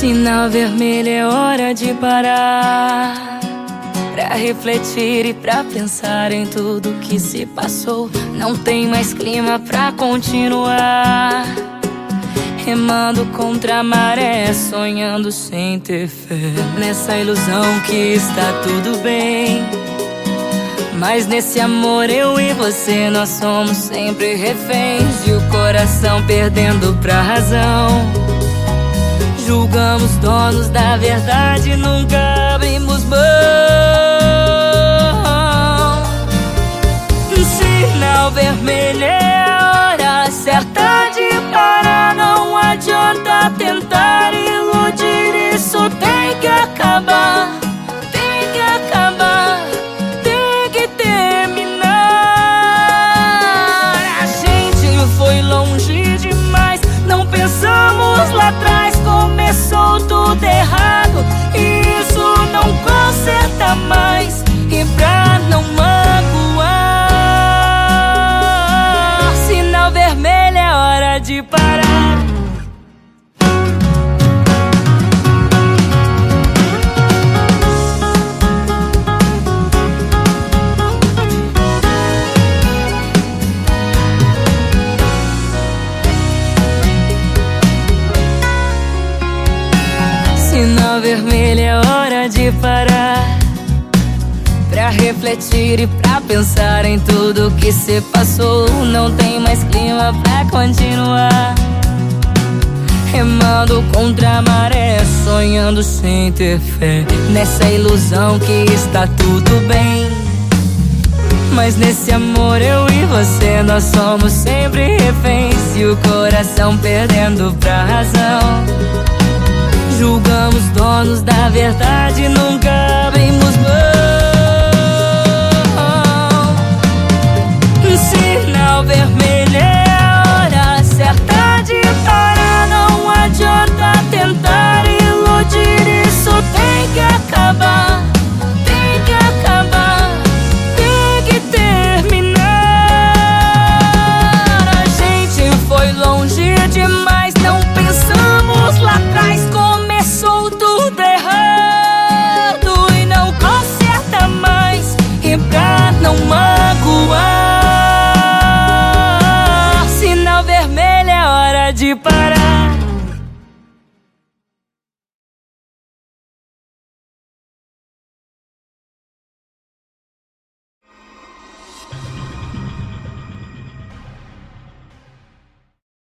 Sinal vermelho é hora de parar. Pra refletir e pra pensar em tudo que se passou. Não tem mais clima pra continuar. Remando contra a maré, sonhando sem ter fé. Nessa ilusão que está tudo bem. Mas nesse amor eu e você nós somos sempre reféns E o coração perdendo pra razão Julgamos donos da verdade, nunca abrimos mão Sinal vermelho é hora de parar. Pra refletir e pra pensar em tudo que se passou. Não tem mais clima pra continuar. Remando contra a maré, sonhando sem ter fé. Nessa ilusão que está tudo bem. Mas nesse amor eu e você, nós somos sempre reféns. E o coração perdendo pra razão. Julgamos donos da verdade, nunca de parar.